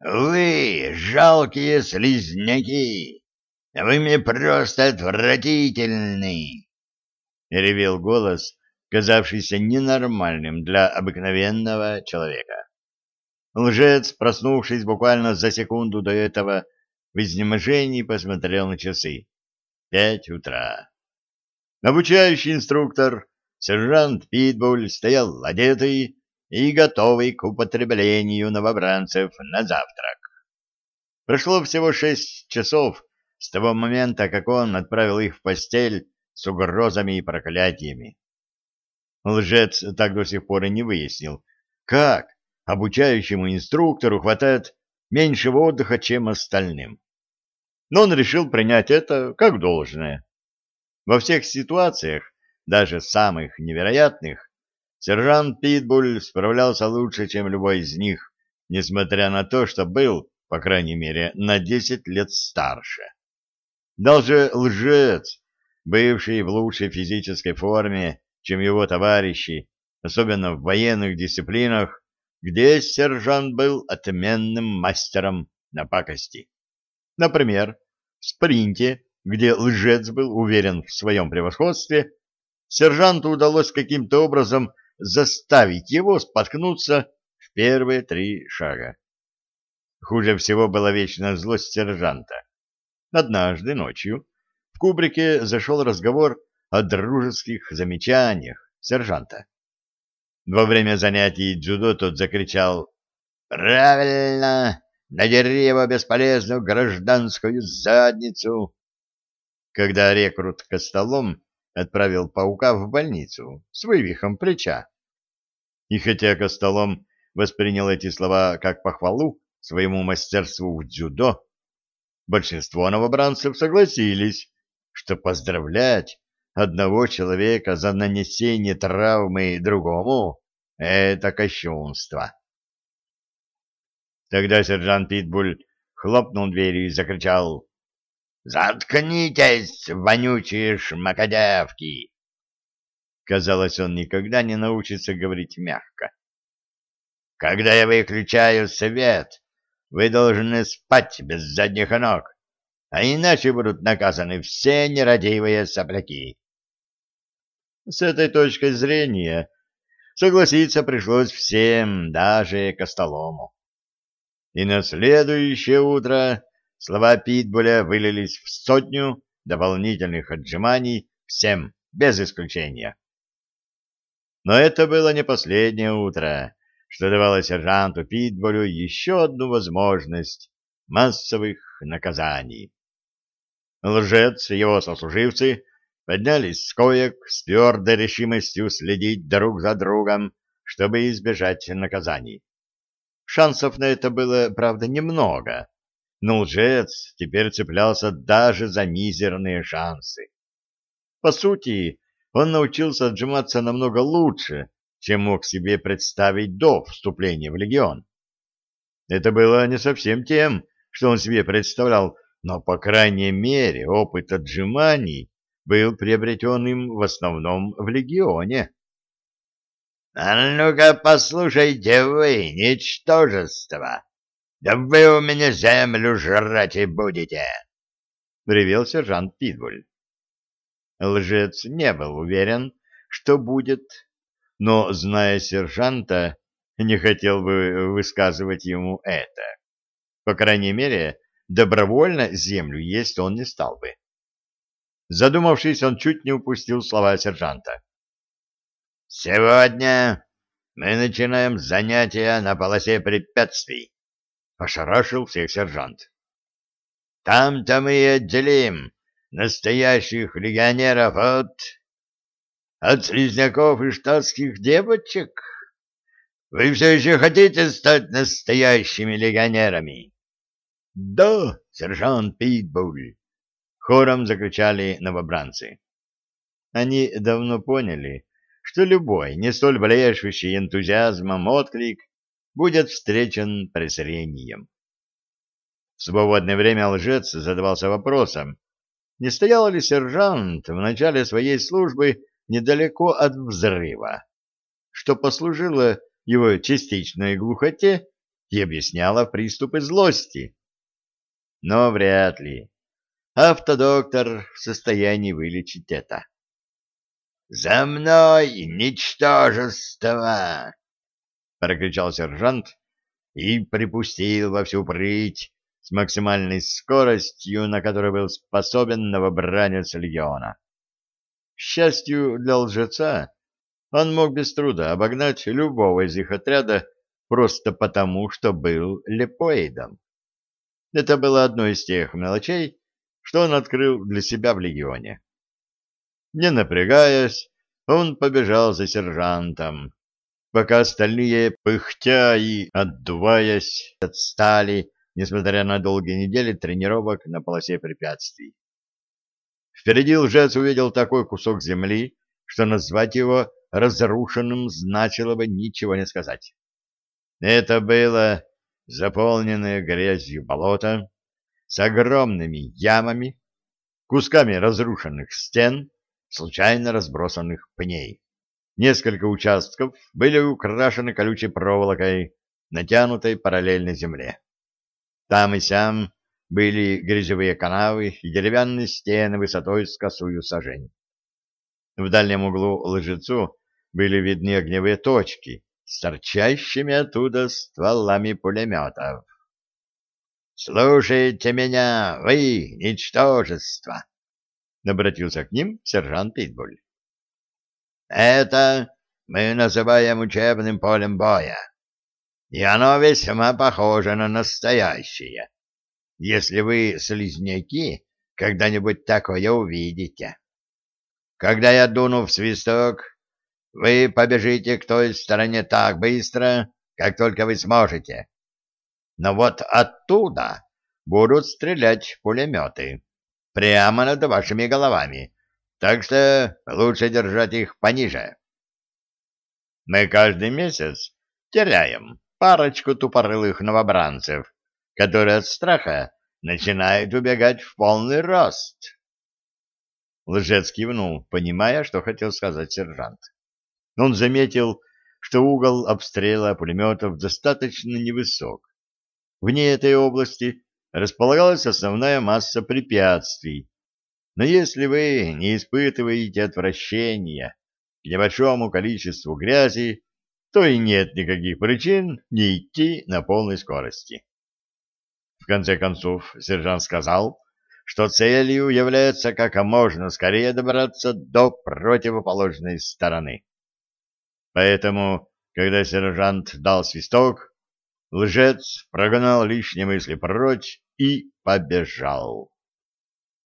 Вы, жалкие слизняки, вы мне просто отвратительны! — ревел голос, казавшийся ненормальным для обыкновенного человека. Лжец, проснувшись буквально за секунду до этого, в изнеможении посмотрел на часы. Пять утра. Обучающий инструктор, сержант Питбуль, стоял одетый и готовый к употреблению новобранцев на завтрак. Прошло всего шесть часов с того момента, как он отправил их в постель с угрозами и проклятиями. Лжец так до сих пор и не выяснил, как обучающему инструктору хватает меньшего отдыха, чем остальным. Но он решил принять это как должное. Во всех ситуациях, даже самых невероятных, сержант Питбуль справлялся лучше, чем любой из них, несмотря на то, что был, по крайней мере, на 10 лет старше. Даже лжец, бывший в лучшей физической форме, чем его товарищи, особенно в военных дисциплинах, где сержант был отменным мастером на пакости. Например, в спринте, где лжец был уверен в своем превосходстве, сержанту удалось каким-то образом заставить его споткнуться в первые три шага. Хуже всего была вечная злость сержанта. Однажды ночью в кубрике зашел разговор о дружеских замечаниях сержанта. Во время занятий дзюдо тот закричал «Правильно! Надери его бесполезную гражданскую задницу!» Когда рекрут Костолом отправил паука в больницу с вывихом плеча. И хотя Костолом воспринял эти слова как похвалу своему мастерству в дзюдо, большинство новобранцев согласились, что поздравлять одного человека за нанесение травмы другому — это кощунство. Тогда сержант Питбуль хлопнул дверью и закричал «Заткнитесь, вонючие шмакодявки!» Казалось, он никогда не научится говорить мягко. «Когда я выключаю свет, вы должны спать без задних ног, а иначе будут наказаны все нерадивые сопляки. С этой точки зрения согласиться пришлось всем, даже Костолому. И на следующее утро слова Питбуля вылились в сотню дополнительных отжиманий всем, без исключения. Но это было не последнее утро, что давало сержанту Питбулю еще одну возможность массовых наказаний. Лжец и его сослуживцы поднялись с коек с твердой решимостью следить друг за другом, чтобы избежать наказаний. Шансов на это было, правда, немного, но лжец теперь цеплялся даже за мизерные шансы. По сути, он научился отжиматься намного лучше, чем мог себе представить до вступления в легион. Это было не совсем тем, что он себе представлял, но, по крайней мере, опыт отжиманий был приобретен им в основном в легионе. — А ну-ка послушайте вы, ничтожество! Да вы у меня землю жрать и будете! — ревел сержант Питбуль. Лжец не был уверен, что будет, но, зная сержанта, не хотел бы высказывать ему это. По крайней мере, добровольно землю есть он не стал бы. Задумавшись, он чуть не упустил слова сержанта. «Сегодня мы начинаем занятия на полосе препятствий», — ошарашил всех сержант. «Там-то мы и отделим настоящих легионеров от... от слизняков и штатских девочек. Вы все еще хотите стать настоящими легионерами?» «Да, сержант Питбуль», Хором закричали новобранцы. Они давно поняли, что любой, не столь блещущий энтузиазмом отклик будет встречен презрением. В свободное время лжец задавался вопросом, не стоял ли сержант в начале своей службы недалеко от взрыва, что послужило его частичной глухоте и объясняла приступы злости. Но вряд ли. Автодоктор в состоянии вылечить это. «За мной, ничтожество!» — прокричал сержант и припустил во всю прыть с максимальной скоростью, на которой был способен новобранец легиона. К счастью для лжеца, он мог без труда обогнать любого из их отряда просто потому, что был лепоидом. Это было одной из тех мелочей, что он открыл для себя в легионе. Не напрягаясь, он побежал за сержантом, пока остальные, пыхтя и отдуваясь, отстали, несмотря на долгие недели тренировок на полосе препятствий. Впереди лжец увидел такой кусок земли, что назвать его разрушенным значило бы ничего не сказать. Это было заполненное грязью болото с огромными ямами, кусками разрушенных стен, случайно разбросанных пней. Несколько участков были украшены колючей проволокой, натянутой параллельно земле. Там и сям были грязевые канавы и деревянные стены высотой с косую сажень. В дальнем углу лжецу были видны огневые точки с торчащими оттуда стволами пулеметов. «Слушайте меня, вы, ничтожество!» — обратился к ним сержант Питбуль. «Это мы называем учебным полем боя, и оно весьма похоже на настоящее, если вы, слизняки, когда-нибудь такое увидите. Когда я дуну в свисток, вы побежите к той стороне так быстро, как только вы сможете. Но вот оттуда будут стрелять пулеметы, прямо над вашими головами, так что лучше держать их пониже. Мы каждый месяц теряем парочку тупорылых новобранцев, которые от страха начинают убегать в полный рост. Лжец кивнул, понимая, что хотел сказать сержант. Он заметил, что угол обстрела пулеметов достаточно невысок. Вне этой области располагалась основная масса препятствий. Но если вы не испытываете отвращения к небольшому количеству грязи, то и нет никаких причин не идти на полной скорости. В конце концов, сержант сказал, что целью является как можно скорее добраться до противоположной стороны. Поэтому, когда сержант дал свисток, лжец прогнал лишние мысли прочь и побежал.